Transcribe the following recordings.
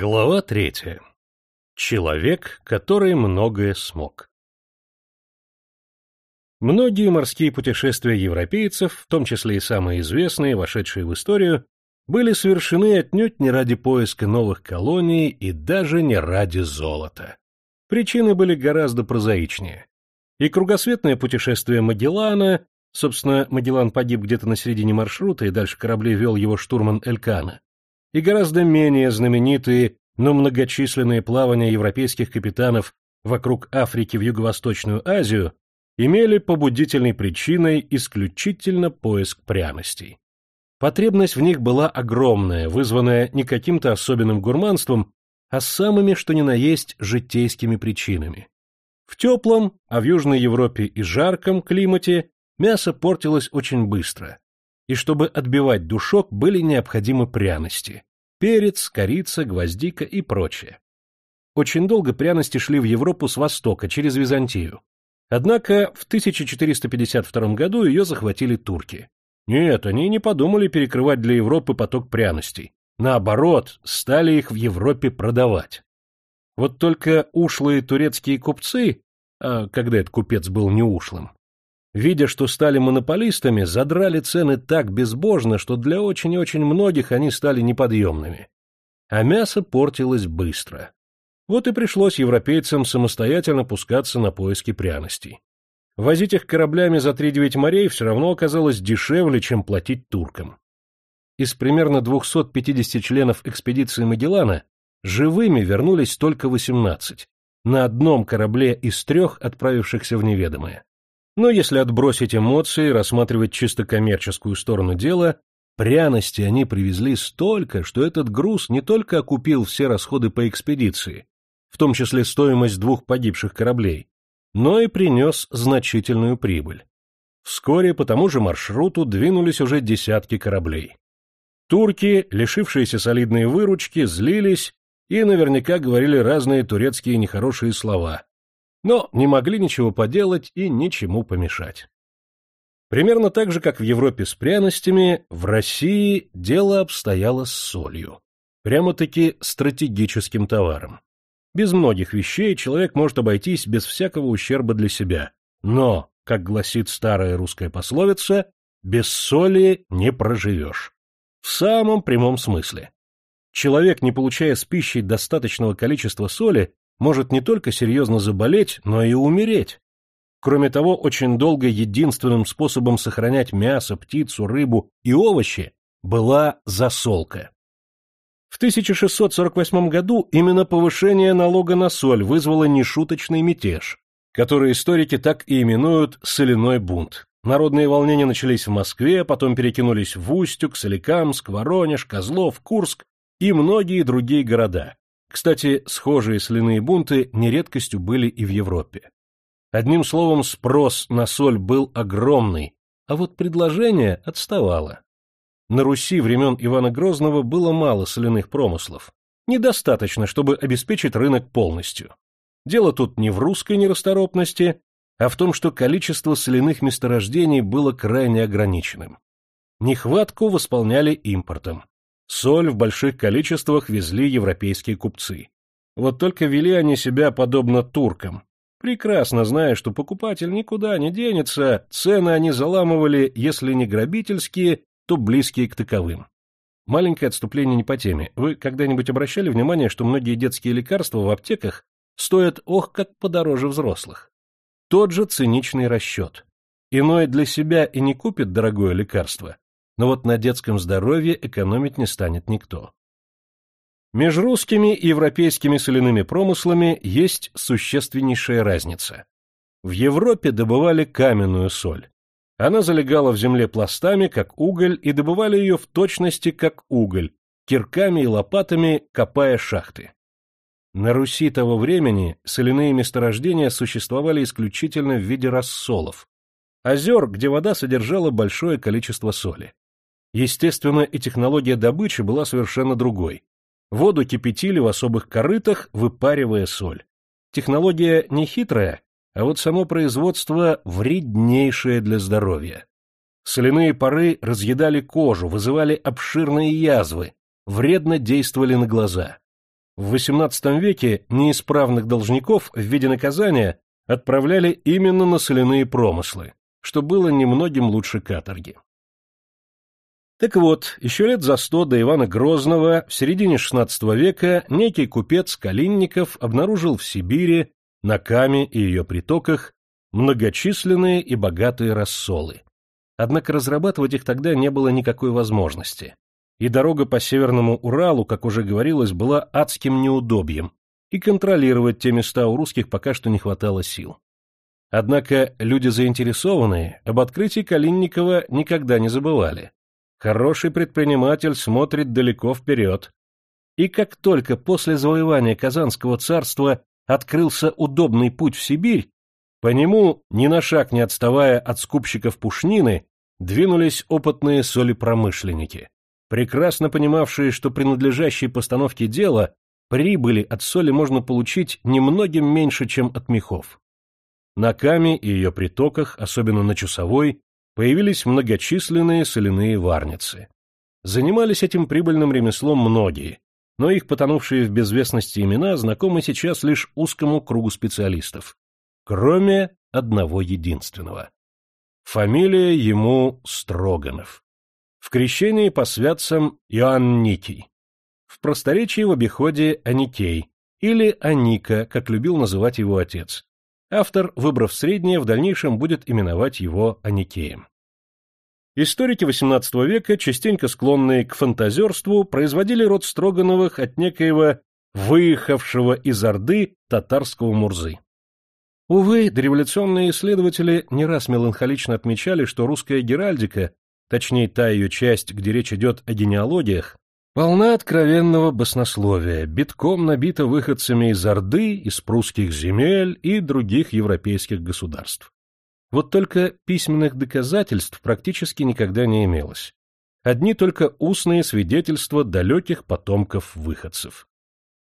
Глава третья. Человек, который многое смог. Многие морские путешествия европейцев, в том числе и самые известные, вошедшие в историю, были совершены отнюдь не ради поиска новых колоний и даже не ради золота. Причины были гораздо прозаичнее. И кругосветное путешествие Магеллана, собственно, Магеллан погиб где-то на середине маршрута, и дальше корабли вел его штурман Элькана, и гораздо менее знаменитые, но многочисленные плавания европейских капитанов вокруг Африки в Юго-Восточную Азию имели побудительной причиной исключительно поиск пряностей. Потребность в них была огромная, вызванная не каким-то особенным гурманством, а самыми, что ни на есть, житейскими причинами. В теплом, а в Южной Европе и жарком климате мясо портилось очень быстро, и чтобы отбивать душок, были необходимы пряности – перец, корица, гвоздика и прочее. Очень долго пряности шли в Европу с востока, через Византию. Однако в 1452 году ее захватили турки. Нет, они не подумали перекрывать для Европы поток пряностей. Наоборот, стали их в Европе продавать. Вот только ушлые турецкие купцы, а когда этот купец был не ушлым, видя, что стали монополистами, задрали цены так безбожно, что для очень и очень многих они стали неподъемными. А мясо портилось быстро. Вот и пришлось европейцам самостоятельно пускаться на поиски пряностей. Возить их кораблями за три-девять морей все равно оказалось дешевле, чем платить туркам. Из примерно 250 членов экспедиции Магеллана живыми вернулись только 18, на одном корабле из трех, отправившихся в неведомое. Но если отбросить эмоции, рассматривать чисто коммерческую сторону дела, пряности они привезли столько, что этот груз не только окупил все расходы по экспедиции, в том числе стоимость двух погибших кораблей, но и принес значительную прибыль. Вскоре по тому же маршруту двинулись уже десятки кораблей. Турки, лишившиеся солидной выручки, злились и наверняка говорили разные турецкие нехорошие слова, но не могли ничего поделать и ничему помешать. Примерно так же, как в Европе с пряностями, в России дело обстояло с солью. Прямо-таки стратегическим товаром. Без многих вещей человек может обойтись без всякого ущерба для себя. Но, как гласит старая русская пословица, без соли не проживешь. В самом прямом смысле. Человек, не получая с пищей достаточного количества соли, может не только серьезно заболеть, но и умереть. Кроме того, очень долго единственным способом сохранять мясо, птицу, рыбу и овощи была засолка. В 1648 году именно повышение налога на соль вызвало нешуточный мятеж, который историки так и именуют «соляной бунт». Народные волнения начались в Москве, потом перекинулись в Устюг, Соликамск, Воронеж, Козлов, Курск и многие другие города. Кстати, схожие соляные бунты нередкостью были и в Европе. Одним словом, спрос на соль был огромный, а вот предложение отставало. На Руси времен Ивана Грозного было мало соляных промыслов. Недостаточно, чтобы обеспечить рынок полностью. Дело тут не в русской нерасторопности, а в том, что количество соляных месторождений было крайне ограниченным. Нехватку восполняли импортом. Соль в больших количествах везли европейские купцы. Вот только вели они себя подобно туркам. Прекрасно зная, что покупатель никуда не денется, цены они заламывали, если не грабительские, то близкие к таковым. Маленькое отступление не по теме. Вы когда-нибудь обращали внимание, что многие детские лекарства в аптеках стоят ох как подороже взрослых? Тот же циничный расчет. Иной для себя и не купит дорогое лекарство, но вот на детском здоровье экономить не станет никто. Между русскими и европейскими соляными промыслами есть существеннейшая разница. В Европе добывали каменную соль. Она залегала в земле пластами, как уголь, и добывали ее в точности, как уголь, кирками и лопатами копая шахты. На Руси того времени соляные месторождения существовали исключительно в виде рассолов, озер, где вода содержала большое количество соли. Естественно, и технология добычи была совершенно другой. Воду кипятили в особых корытах, выпаривая соль. Технология не хитрая, а вот само производство вреднейшее для здоровья. Соляные пары разъедали кожу, вызывали обширные язвы, вредно действовали на глаза. В XVIII веке неисправных должников в виде наказания отправляли именно на соляные промыслы, что было немногим лучше каторги. Так вот, еще лет за сто до Ивана Грозного, в середине XVI века, некий купец Калинников обнаружил в Сибири, на Каме и ее притоках, многочисленные и богатые рассолы. Однако разрабатывать их тогда не было никакой возможности. И дорога по Северному Уралу, как уже говорилось, была адским неудобьем, и контролировать те места у русских пока что не хватало сил. Однако люди заинтересованные об открытии Калинникова никогда не забывали. Хороший предприниматель смотрит далеко вперед. И как только после завоевания Казанского царства открылся удобный путь в Сибирь, по нему, ни на шаг не отставая от скупщиков пушнины, двинулись опытные солепромышленники, прекрасно понимавшие, что при надлежащей постановке дела прибыли от соли можно получить немногим меньше, чем от мехов. На Каме и ее притоках, особенно на Чусовой, появились многочисленные соляные варницы. Занимались этим прибыльным ремеслом многие, но их потонувшие в безвестности имена знакомы сейчас лишь узкому кругу специалистов, кроме одного единственного. Фамилия ему Строганов. В крещении по святцам Иоанн Никий. В просторечии в обиходе Аникей, или Аника, как любил называть его отец, Автор, выбрав среднее, в дальнейшем будет именовать его Аникеем. Историки XVIII века, частенько склонные к фантазерству, производили род Строгановых от некоего выехавшего из Орды татарского Мурзы. Увы, дореволюционные исследователи не раз меланхолично отмечали, что русская геральдика, точнее та ее часть, где речь идет о генеалогиях, Полна откровенного баснословия, битком набита выходцами из Орды, из прусских земель и других европейских государств. Вот только письменных доказательств практически никогда не имелось. Одни только устные свидетельства далеких потомков выходцев.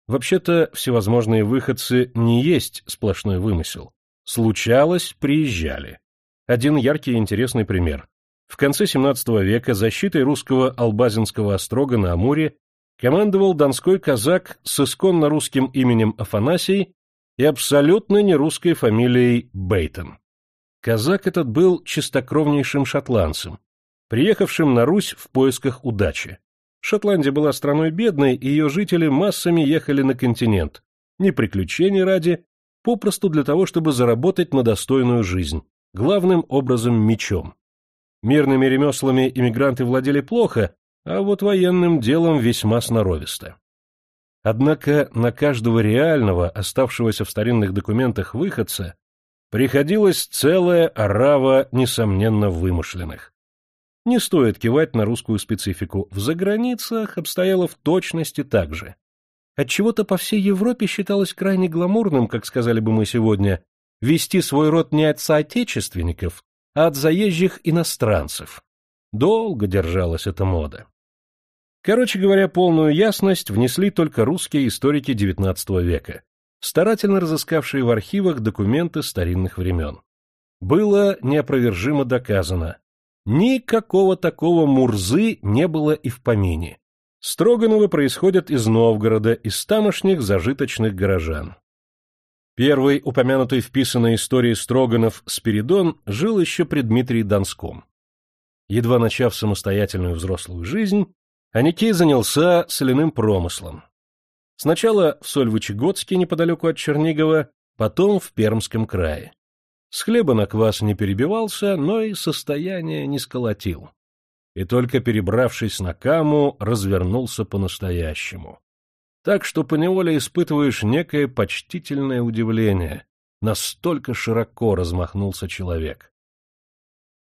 Вообще-то, всевозможные выходцы не есть сплошной вымысел. Случалось, приезжали. Один яркий и интересный пример. В конце XVII века защитой русского Албазинского острога на Амуре командовал донской казак с исконно русским именем Афанасий и абсолютно нерусской фамилией Бейтон. Казак этот был чистокровнейшим шотландцем, приехавшим на Русь в поисках удачи. Шотландия была страной бедной, и ее жители массами ехали на континент, не приключений ради, попросту для того, чтобы заработать на достойную жизнь, главным образом мечом. Мирными ремеслами иммигранты владели плохо, а вот военным делом весьма сноровисто. Однако на каждого реального, оставшегося в старинных документах выходца, приходилось целая орава, несомненно, вымышленных. Не стоит кивать на русскую специфику, в заграницах обстояло в точности так же. Отчего-то по всей Европе считалось крайне гламурным, как сказали бы мы сегодня, вести свой род не от соотечественников, а от заезжих иностранцев. Долго держалась эта мода. Короче говоря, полную ясность внесли только русские историки XIX века, старательно разыскавшие в архивах документы старинных времен. Было неопровержимо доказано, никакого такого Мурзы не было и в помине. Строгановы происходят из Новгорода, из тамошних зажиточных горожан. Первый, упомянутый в истории Строганов, Спиридон, жил еще при Дмитрии Донском. Едва начав самостоятельную взрослую жизнь, Аникей занялся соляным промыслом. Сначала в Сольвычегодске, неподалеку от Чернигова, потом в Пермском крае. С хлеба на квас не перебивался, но и состояние не сколотил. И только перебравшись на Каму, развернулся по-настоящему так что поневоле испытываешь некое почтительное удивление. Настолько широко размахнулся человек.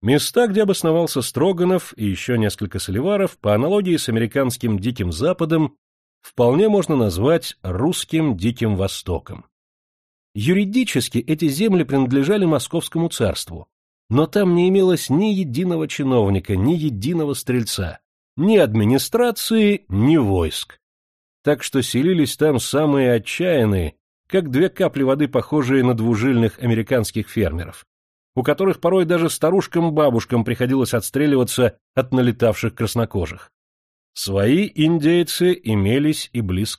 Места, где обосновался Строганов и еще несколько соливаров, по аналогии с американским Диким Западом, вполне можно назвать русским Диким Востоком. Юридически эти земли принадлежали Московскому царству, но там не имелось ни единого чиновника, ни единого стрельца, ни администрации, ни войск так что селились там самые отчаянные, как две капли воды, похожие на двужильных американских фермеров, у которых порой даже старушкам-бабушкам приходилось отстреливаться от налетавших краснокожих. Свои индейцы имелись и близ.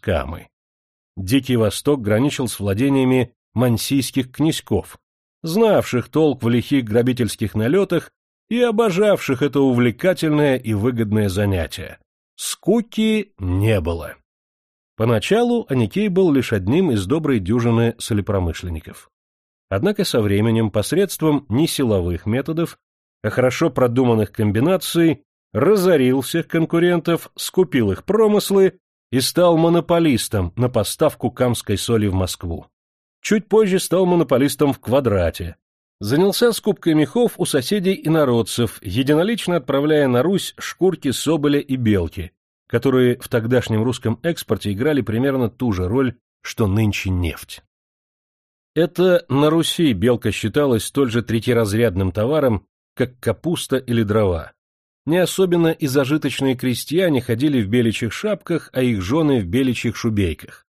Дикий Восток граничил с владениями мансийских князьков, знавших толк в лихих грабительских налетах и обожавших это увлекательное и выгодное занятие. Скуки не было. Поначалу Аникей был лишь одним из доброй дюжины солепромышленников. Однако со временем, посредством не силовых методов, а хорошо продуманных комбинаций, разорил всех конкурентов, скупил их промыслы и стал монополистом на поставку камской соли в Москву. Чуть позже стал монополистом в квадрате. Занялся скупкой мехов у соседей и народцев, единолично отправляя на Русь шкурки соболя и белки, которые в тогдашнем русском экспорте играли примерно ту же роль, что нынче нефть. Это на Руси белка считалась столь же третьеразрядным товаром, как капуста или дрова. Не особенно и зажиточные крестьяне ходили в беличьих шапках, а их жены в беличьих шубейках.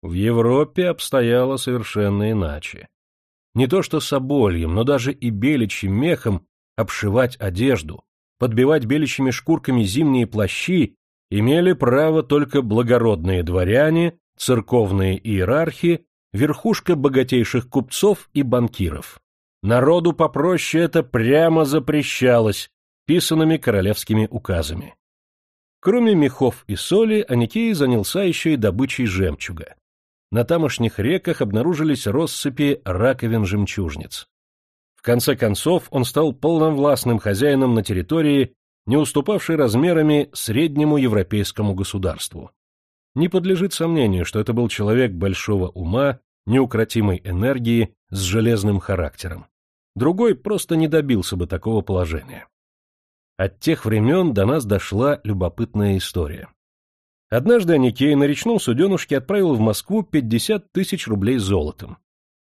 В Европе обстояло совершенно иначе. Не то что собольем, но даже и беличьим мехом обшивать одежду, подбивать беличьими шкурками зимние плащи имели право только благородные дворяне, церковные иерархи, верхушка богатейших купцов и банкиров. Народу попроще это прямо запрещалось писанными королевскими указами. Кроме мехов и соли, Аникей занялся еще и добычей жемчуга на тамошних реках обнаружились россыпи раковин-жемчужниц. В конце концов он стал полновластным хозяином на территории, не уступавшей размерами среднему европейскому государству. Не подлежит сомнению, что это был человек большого ума, неукротимой энергии, с железным характером. Другой просто не добился бы такого положения. От тех времен до нас дошла любопытная история. Однажды Аникей на речном суденушке отправил в Москву 50 тысяч рублей золотом.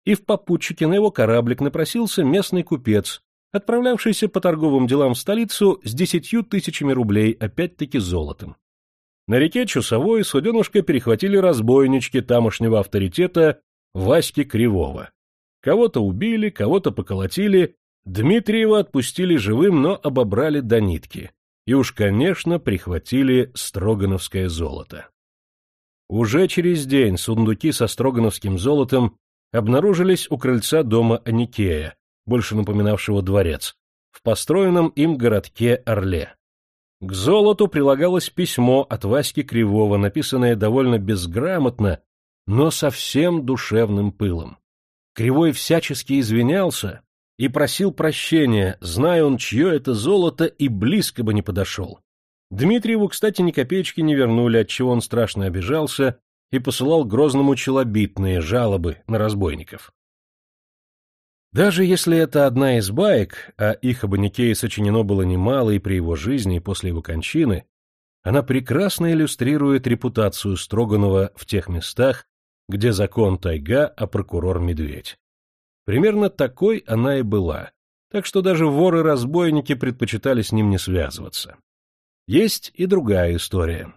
И в попутчике на его кораблик напросился местный купец, отправлявшийся по торговым делам в столицу с десятью тысячами рублей, опять-таки золотом. На реке Чусовой суденушка перехватили разбойнички тамошнего авторитета Васьки Кривого. Кого-то убили, кого-то поколотили, Дмитриева отпустили живым, но обобрали до нитки и уж, конечно, прихватили строгановское золото. Уже через день сундуки со строгановским золотом обнаружились у крыльца дома Аникея, больше напоминавшего дворец, в построенном им городке Орле. К золоту прилагалось письмо от Васьки Кривого, написанное довольно безграмотно, но совсем душевным пылом. Кривой всячески извинялся, и просил прощения, зная он, чье это золото, и близко бы не подошел. Дмитриеву, кстати, ни копеечки не вернули, отчего он страшно обижался и посылал грозному челобитные жалобы на разбойников. Даже если это одна из баек, а их об Аникее сочинено было немало и при его жизни, и после его кончины, она прекрасно иллюстрирует репутацию Строганова в тех местах, где закон тайга, а прокурор медведь. Примерно такой она и была, так что даже воры-разбойники предпочитали с ним не связываться. Есть и другая история.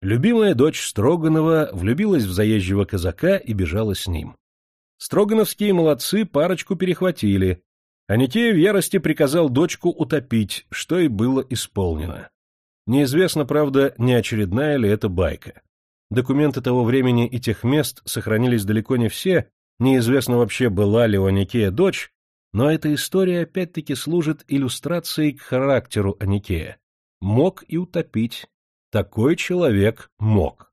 Любимая дочь Строганова влюбилась в заезжего казака и бежала с ним. Строгановские молодцы парочку перехватили, а Никея в ярости приказал дочку утопить, что и было исполнено. Неизвестно, правда, не очередная ли это байка. Документы того времени и тех мест сохранились далеко не все, Неизвестно вообще, была ли у Аникея дочь, но эта история опять-таки служит иллюстрацией к характеру Аникея. Мог и утопить. Такой человек мог.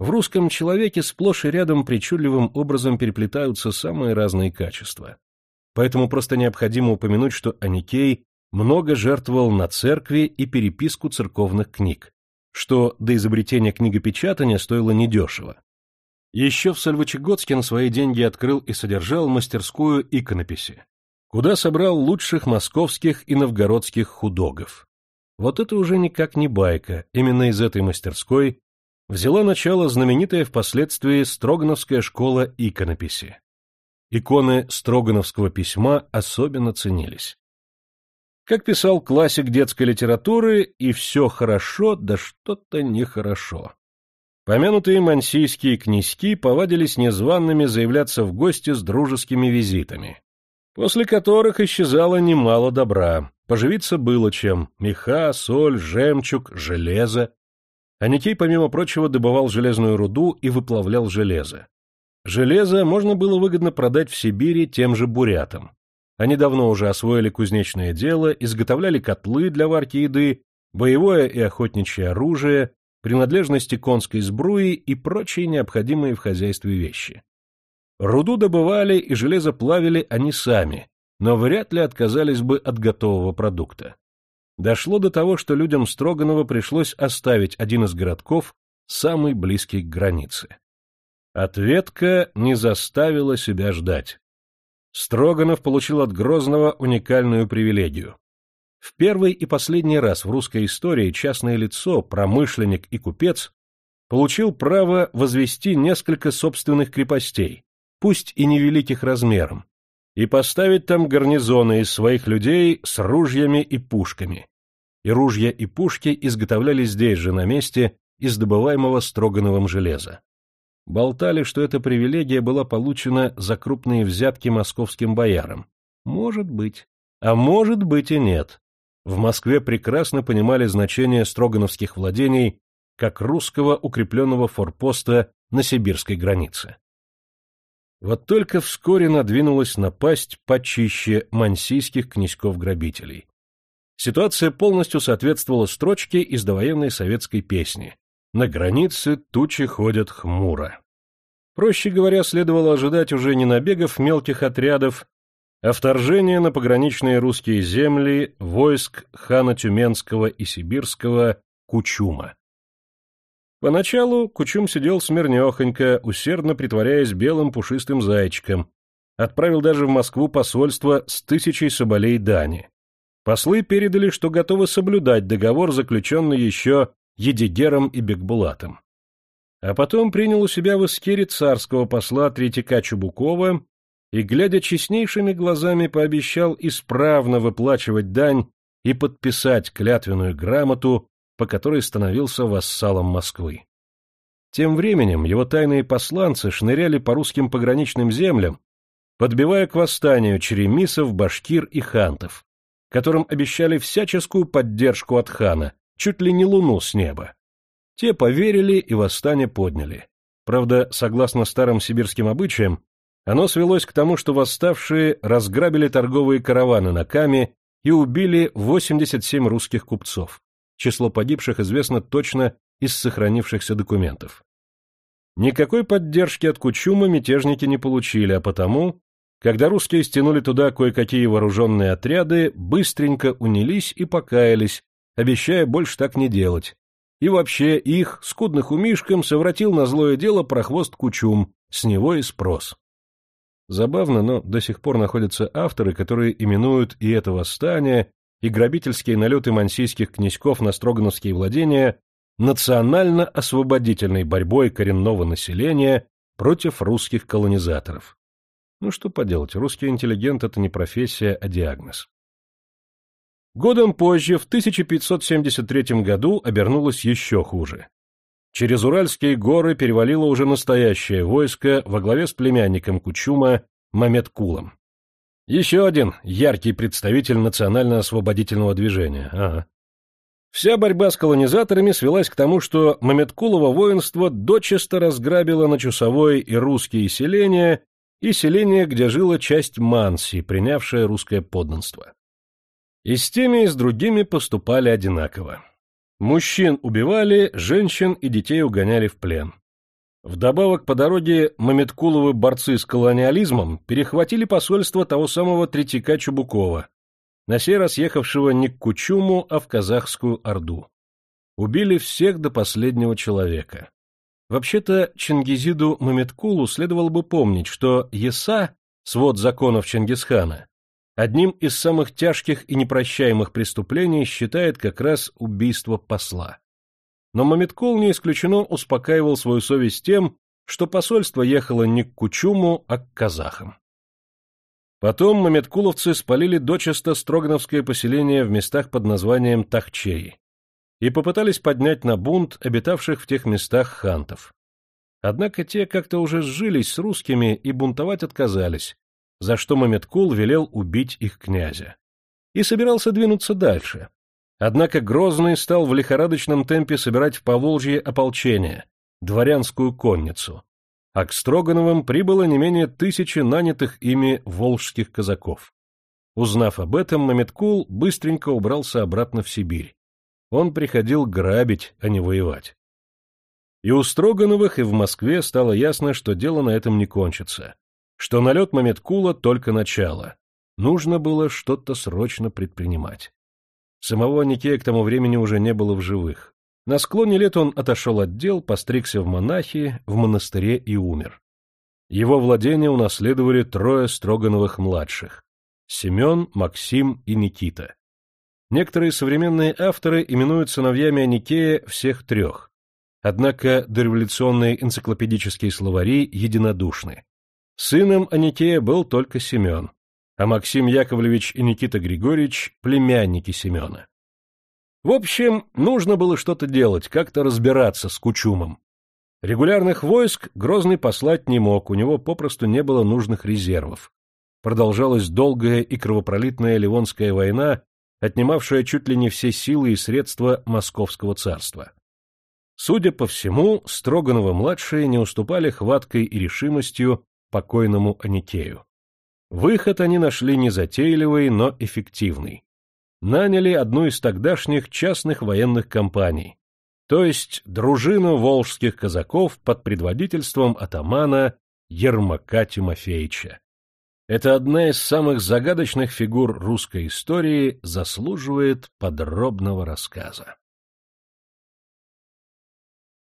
В русском человеке сплошь и рядом причудливым образом переплетаются самые разные качества. Поэтому просто необходимо упомянуть, что Аникей много жертвовал на церкви и переписку церковных книг, что до изобретения книгопечатания стоило недешево. Еще в Сальвычегодске на свои деньги открыл и содержал мастерскую иконописи, куда собрал лучших московских и новгородских худогов. Вот это уже никак не байка, именно из этой мастерской взяла начало знаменитая впоследствии Строгановская школа иконописи. Иконы Строгановского письма особенно ценились. Как писал классик детской литературы, и все хорошо, да что-то нехорошо. Помянутые мансийские князьки повадились незваными заявляться в гости с дружескими визитами, после которых исчезало немало добра, поживиться было чем — меха, соль, жемчуг, железо. Аникей, помимо прочего, добывал железную руду и выплавлял железо. Железо можно было выгодно продать в Сибири тем же бурятам. Они давно уже освоили кузнечное дело, изготовляли котлы для варки еды, боевое и охотничье оружие, принадлежности конской сбруи и прочие необходимые в хозяйстве вещи. Руду добывали и железо плавили они сами, но вряд ли отказались бы от готового продукта. Дошло до того, что людям Строганова пришлось оставить один из городков, самый близкий к границе. Ответка не заставила себя ждать. Строганов получил от Грозного уникальную привилегию. В первый и последний раз в русской истории частное лицо, промышленник и купец получил право возвести несколько собственных крепостей, пусть и невеликих размером, и поставить там гарнизоны из своих людей с ружьями и пушками. И ружья и пушки изготовлялись здесь же на месте из добываемого Строгановым железа. Болтали, что эта привилегия была получена за крупные взятки московским боярам. Может быть. А может быть и нет. В Москве прекрасно понимали значение строгановских владений как русского укрепленного форпоста на сибирской границе. Вот только вскоре надвинулась напасть почище мансийских князьков-грабителей. Ситуация полностью соответствовала строчке из довоенной советской песни «На границе тучи ходят хмуро». Проще говоря, следовало ожидать уже не набегов мелких отрядов, а вторжения на пограничные русские земли войск хана Тюменского и Сибирского Кучума. Поначалу Кучум сидел смирнехонько, усердно притворяясь белым пушистым зайчиком, отправил даже в Москву посольство с тысячей соболей дани. Послы передали, что готовы соблюдать договор, заключенный еще Едигером и Бекбулатом. А потом принял у себя в Искире царского посла Третьяка Чубукова и, глядя честнейшими глазами, пообещал исправно выплачивать дань и подписать клятвенную грамоту по которой становился вассалом Москвы. Тем временем его тайные посланцы шныряли по русским пограничным землям, подбивая к восстанию черемисов, башкир и хантов, которым обещали всяческую поддержку от хана, чуть ли не луну с неба. Те поверили и восстание подняли. Правда, согласно старым сибирским обычаям, оно свелось к тому, что восставшие разграбили торговые караваны на Каме и убили 87 русских купцов число погибших известно точно из сохранившихся документов. Никакой поддержки от Кучума мятежники не получили, а потому, когда русские стянули туда кое-какие вооруженные отряды, быстренько унились и покаялись, обещая больше так не делать. И вообще их, скудных умишкам, совратил на злое дело прохвост Кучум, с него и спрос. Забавно, но до сих пор находятся авторы, которые именуют и это восстание, и грабительские налеты мансийских князьков на строгановские владения национально-освободительной борьбой коренного населения против русских колонизаторов. Ну что поделать, русский интеллигент — это не профессия, а диагноз. Годом позже, в 1573 году, обернулось еще хуже. Через Уральские горы перевалило уже настоящее войско во главе с племянником Кучума Мамед-Кулом. Еще один яркий представитель национально-освободительного движения. Ага. Вся борьба с колонизаторами свелась к тому, что Мамедкулово воинство дочисто разграбило на Чусовой и русские селения, и селение, где жила часть Манси, принявшая русское подданство. И с теми, и с другими поступали одинаково. Мужчин убивали, женщин и детей угоняли в плен. Вдобавок по дороге Мамедкуловы борцы с колониализмом перехватили посольство того самого Третьяка Чубукова, на сей раз ехавшего не к Кучуму, а в казахскую Орду. Убили всех до последнего человека. Вообще-то Чингизиду Мамедкулу следовало бы помнить, что Еса, свод законов Чингисхана, одним из самых тяжких и непрощаемых преступлений считает как раз убийство посла. Но Мамедкул не исключено успокаивал свою совесть тем, что посольство ехало не к Кучуму, а к казахам. Потом мамедкуловцы спалили дочисто Строгановское поселение в местах под названием Тахчеи и попытались поднять на бунт обитавших в тех местах хантов. Однако те как-то уже сжились с русскими и бунтовать отказались, за что Мамедкул велел убить их князя. И собирался двинуться дальше, Однако Грозный стал в лихорадочном темпе собирать в Поволжье ополчение, дворянскую конницу, а к Строгановым прибыло не менее тысячи нанятых ими волжских казаков. Узнав об этом, Мамедкул быстренько убрался обратно в Сибирь. Он приходил грабить, а не воевать. И у Строгановых, и в Москве стало ясно, что дело на этом не кончится, что налет Мамедкула только начало. Нужно было что-то срочно предпринимать. Самого Никея к тому времени уже не было в живых. На склоне лет он отошел от дел, постригся в монахи, в монастыре и умер. Его владения унаследовали трое Строгановых-младших — Семен, Максим и Никита. Некоторые современные авторы именуют сыновьями Аникея всех трех. Однако дореволюционные энциклопедические словари единодушны. Сыном Аникея был только Семен, а Максим Яковлевич и Никита Григорьевич — племянники Семена. В общем, нужно было что-то делать, как-то разбираться с Кучумом. Регулярных войск Грозный послать не мог, у него попросту не было нужных резервов. Продолжалась долгая и кровопролитная Ливонская война, отнимавшая чуть ли не все силы и средства Московского царства. Судя по всему, Строганова-младшие не уступали хваткой и решимостью покойному Аникею. Выход они нашли незатейливый, но эффективный. Наняли одну из тогдашних частных военных компаний, то есть дружину волжских казаков под предводительством атамана Ермака Тимофеевича. Это одна из самых загадочных фигур русской истории заслуживает подробного рассказа.